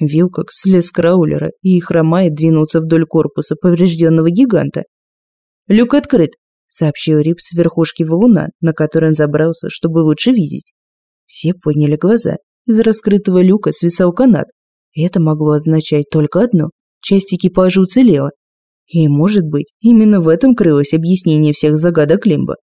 Вилкокс слез с краулера и, хромая, двинулся вдоль корпуса поврежденного гиганта. «Люк открыт», — сообщил Рип с верхушки валуна, на который он забрался, чтобы лучше видеть. Все подняли глаза. Из раскрытого люка свисал канат. Это могло означать только одно – часть экипажа уцелела. И, может быть, именно в этом крылось объяснение всех загадок Лимба.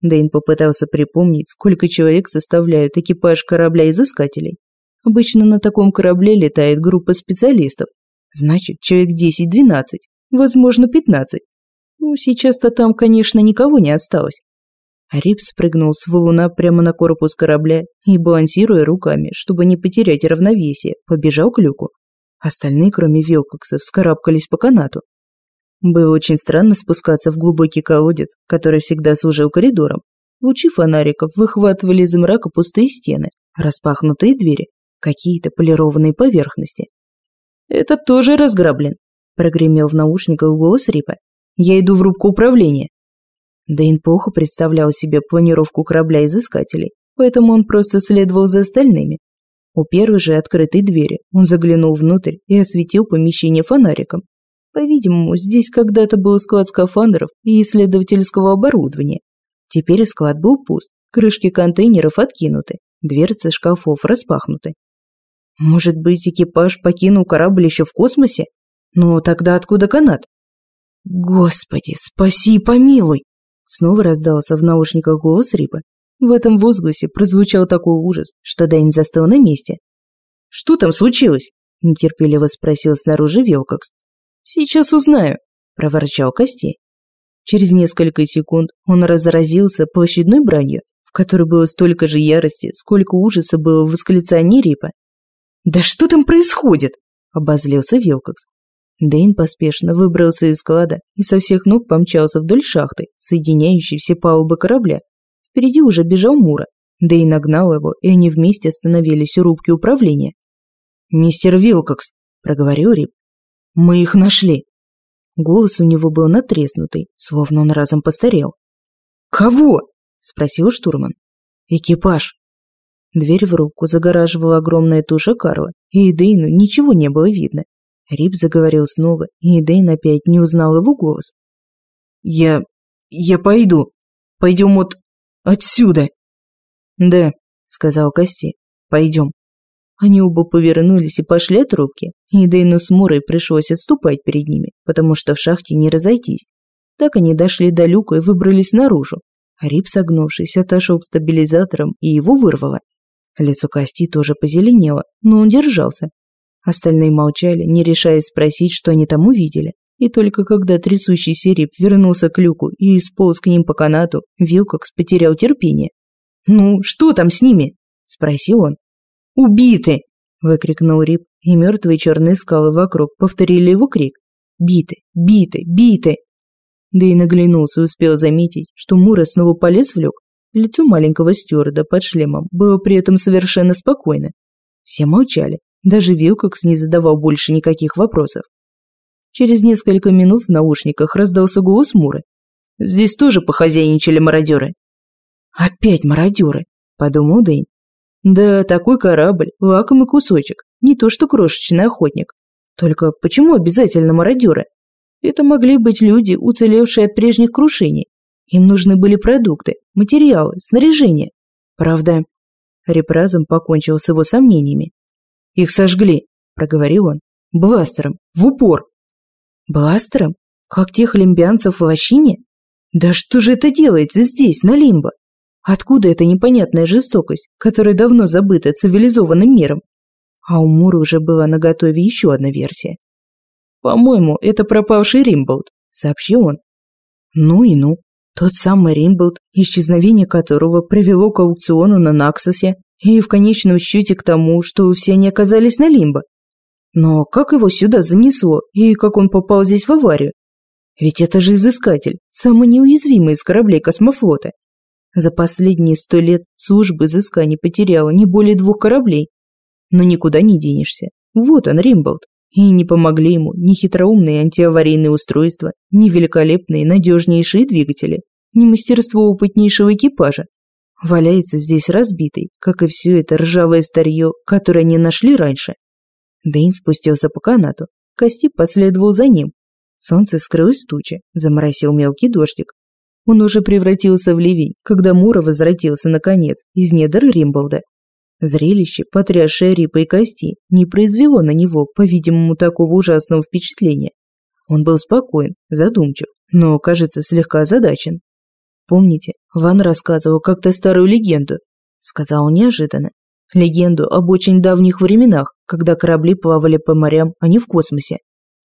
Дэйн попытался припомнить, сколько человек составляют экипаж корабля-изыскателей. Обычно на таком корабле летает группа специалистов. Значит, человек 10-12, возможно, 15. Ну, сейчас-то там, конечно, никого не осталось. Рип спрыгнул с валуна прямо на корпус корабля и, балансируя руками, чтобы не потерять равновесие, побежал к люку. Остальные, кроме Вилкокса, вскарабкались по канату. Было очень странно спускаться в глубокий колодец, который всегда служил коридором. Лучи фонариков выхватывали из мрака пустые стены, распахнутые двери, какие-то полированные поверхности. «Это тоже разграблен», – прогремел в наушниках голос Рипа. «Я иду в рубку управления». Дэйн плохо представлял себе планировку корабля-изыскателей, поэтому он просто следовал за остальными. У первой же открытой двери он заглянул внутрь и осветил помещение фонариком. По-видимому, здесь когда-то был склад скафандров и исследовательского оборудования. Теперь склад был пуст, крышки контейнеров откинуты, дверцы шкафов распахнуты. Может быть, экипаж покинул корабль еще в космосе? Но тогда откуда канат? Господи, спаси и помилуй! Снова раздался в наушниках голос Рипа. В этом возгласе прозвучал такой ужас, что Дэйн застыл на месте. «Что там случилось?» – нетерпеливо спросил снаружи Велкокс. «Сейчас узнаю», – проворчал Костей. Через несколько секунд он разразился площадной бранью, в которой было столько же ярости, сколько ужаса было в восклицании Рипа. «Да что там происходит?» – обозлился Вилкокс. Дэйн поспешно выбрался из склада и со всех ног помчался вдоль шахты, соединяющей все палубы корабля. Впереди уже бежал Мура. Дэйн нагнал его, и они вместе остановились у рубки управления. «Мистер Вилкокс», – проговорил Рип, – «мы их нашли». Голос у него был натреснутый, словно он разом постарел. «Кого?» – спросил штурман. «Экипаж», Дверь в рубку загораживала огромная туша Карла, и Эдейну ничего не было видно. Рип заговорил снова, и Эдейн опять не узнал его голос. «Я... я пойду. Пойдем от... отсюда». «Да», — сказал Кости, — «пойдем». Они оба повернулись и пошли от рубки, и Дейну с Мурой пришлось отступать перед ними, потому что в шахте не разойтись. Так они дошли до люка и выбрались наружу. Рип, согнувшись, отошел к стабилизаторам, и его вырвало. Лицо Кости тоже позеленело, но он держался. Остальные молчали, не решаясь спросить, что они там увидели. И только когда трясущийся Рип вернулся к люку и исполз к ним по канату, Вилкокс потерял терпение. «Ну, что там с ними?» – спросил он. «Убиты!» – выкрикнул Рип, и мертвые черные скалы вокруг повторили его крик. «Биты! Биты! Биты!» Да и наглянулся успел заметить, что Мура снова полез в люк, Лицо маленького стюарда под шлемом было при этом совершенно спокойно. Все молчали, даже Вилкокс не задавал больше никаких вопросов. Через несколько минут в наушниках раздался голос Муры. «Здесь тоже похозяйничали мародеры». «Опять мародеры», – подумал Дэйн. «Да, такой корабль, лакомый кусочек, не то что крошечный охотник. Только почему обязательно мародеры? Это могли быть люди, уцелевшие от прежних крушений, им нужны были продукты, материалы, снаряжение. Правда, Репразом покончил с его сомнениями. «Их сожгли», – проговорил он, – «бластером, в упор». «Бластером? Как тех лимбианцев в лощине? Да что же это делается здесь, на Лимбо? Откуда эта непонятная жестокость, которая давно забыта цивилизованным миром?» А у Мура уже была наготове еще одна версия. «По-моему, это пропавший Римболд», – сообщил он. «Ну и ну. Тот самый Римблд, исчезновение которого привело к аукциону на Наксосе и в конечном счете к тому, что все они оказались на Лимбо. Но как его сюда занесло и как он попал здесь в аварию? Ведь это же изыскатель, самый неуязвимый из кораблей космофлота. За последние сто лет служба изысканий потеряла не более двух кораблей. Но никуда не денешься. Вот он, Римболд. И не помогли ему ни хитроумные антиаварийные устройства, ни великолепные надежнейшие двигатели, ни мастерство опытнейшего экипажа. Валяется здесь разбитый, как и все это ржавое старье, которое они нашли раньше. Дэйн спустился по канату. Кости последовал за ним. Солнце скрылось в туче, заморосил мелкий дождик. Он уже превратился в ливень, когда Мура возвратился, наконец, из недр Римболда. Зрелище, потрясшее Рипа и Кости, не произвело на него, по-видимому, такого ужасного впечатления. Он был спокоен, задумчив, но, кажется, слегка озадачен. «Помните, Ван рассказывал как-то старую легенду?» Сказал неожиданно. Легенду об очень давних временах, когда корабли плавали по морям, а не в космосе.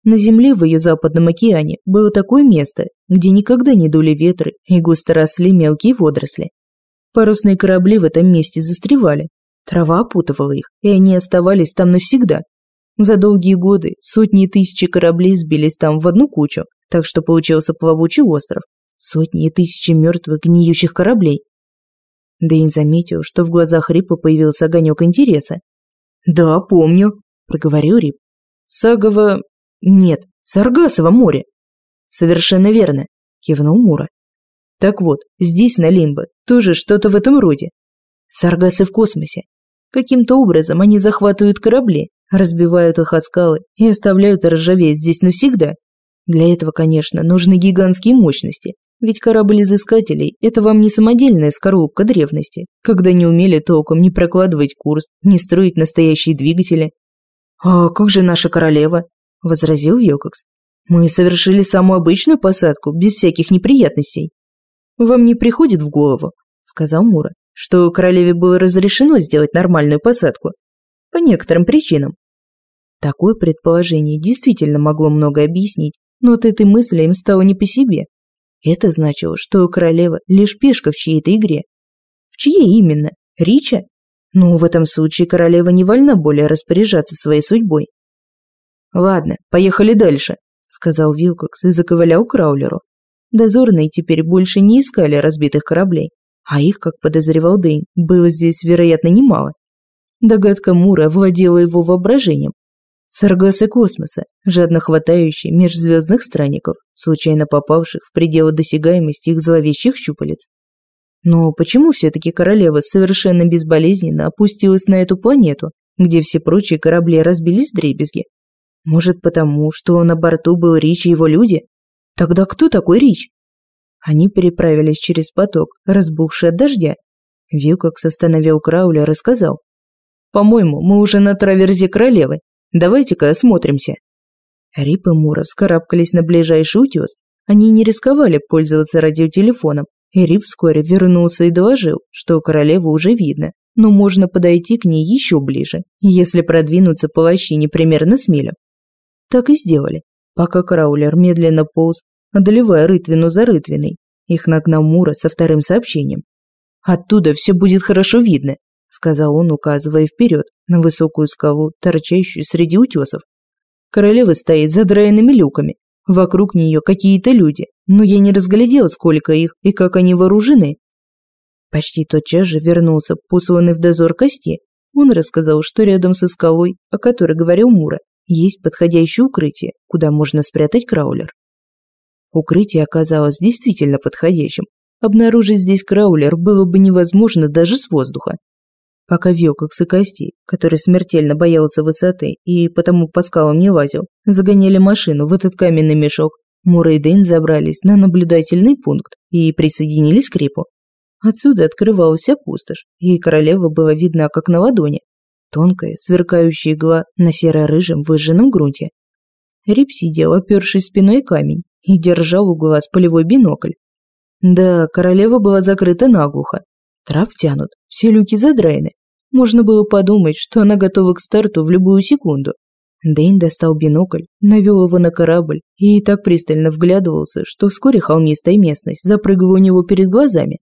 На Земле в ее западном океане было такое место, где никогда не дули ветры и густо росли мелкие водоросли. Парусные корабли в этом месте застревали. Трава опутывала их, и они оставались там навсегда. За долгие годы сотни и тысячи кораблей сбились там в одну кучу, так что получился плавучий остров. Сотни и тысячи мертвых гниющих кораблей. Дэйн заметил, что в глазах Рипа появился огонек интереса. «Да, помню», – проговорил Рип. «Сагово... Нет, Саргасово море». «Совершенно верно», – кивнул Мура. «Так вот, здесь, на Лимбо, тоже что-то в этом роде. Саргасы в космосе. Каким-то образом они захватывают корабли, разбивают их о скалы и оставляют ржаветь здесь навсегда. Для этого, конечно, нужны гигантские мощности, ведь корабль изыскателей – это вам не самодельная скорлупка древности, когда не умели толком ни прокладывать курс, ни строить настоящие двигатели. «А как же наша королева?» – возразил Вилкокс. «Мы совершили самую обычную посадку, без всяких неприятностей». «Вам не приходит в голову», – сказал Мура, «что королеве было разрешено сделать нормальную посадку? По некоторым причинам». Такое предположение действительно могло многое объяснить, но от этой мысли им стало не по себе. Это значило, что королева лишь пешка в чьей-то игре. В чьей именно? Рича? Ну, в этом случае королева не вольна более распоряжаться своей судьбой. «Ладно, поехали дальше», – сказал Вилкокс и заковылял Краулеру. Дозорные теперь больше не искали разбитых кораблей, а их, как подозревал Дэйн, было здесь, вероятно, немало. Догадка Мура владела его воображением, Саргасы космоса, жадно хватающие межзвездных странников, случайно попавших в пределы досягаемости их зловещих щупалец. Но почему все-таки королева совершенно безболезненно опустилась на эту планету, где все прочие корабли разбились в дребезги? Может, потому, что на борту был Рич и его люди? Тогда кто такой Рич? Они переправились через поток, разбухший от дождя. Вилкокс остановил Крауля рассказал. «По-моему, мы уже на траверзе королевы. Давайте-ка осмотримся». Рип и Мура вскарабкались на ближайший утес. Они не рисковали пользоваться радиотелефоном, и Рип вскоре вернулся и доложил, что королеву уже видно, но можно подойти к ней еще ближе, если продвинуться по лощине примерно с милю. Так и сделали, пока Краулер медленно полз, одолевая рытвину за рытвиной. Их нагнал Мура со вторым сообщением. «Оттуда все будет хорошо видно сказал он, указывая вперед, на высокую скалу, торчащую среди утесов. Королева стоит за драенными люками. Вокруг нее какие-то люди, но я не разглядел, сколько их и как они вооружены. Почти тотчас же вернулся посланный в дозор кости. Он рассказал, что рядом со скалой, о которой говорил Мура, есть подходящее укрытие, куда можно спрятать краулер. Укрытие оказалось действительно подходящим. Обнаружить здесь краулер было бы невозможно даже с воздуха пока Вилкокс и Кости, который смертельно боялся высоты и потому по скалам не лазил, загоняли машину в этот каменный мешок, Мура и Дэйн забрались на наблюдательный пункт и присоединились к Рипу. Отсюда открывалась пустошь, и королева была видна как на ладони. Тонкая, сверкающая игла на серо-рыжем выжженном грунте. Рип сидел, опершись спиной камень, и держал у глаз полевой бинокль. Да, королева была закрыта наглухо. Трав тянут, все люки задраены, можно было подумать, что она готова к старту в любую секунду. Дэйн достал бинокль, навел его на корабль и так пристально вглядывался, что вскоре холмистая местность запрыгала у него перед глазами.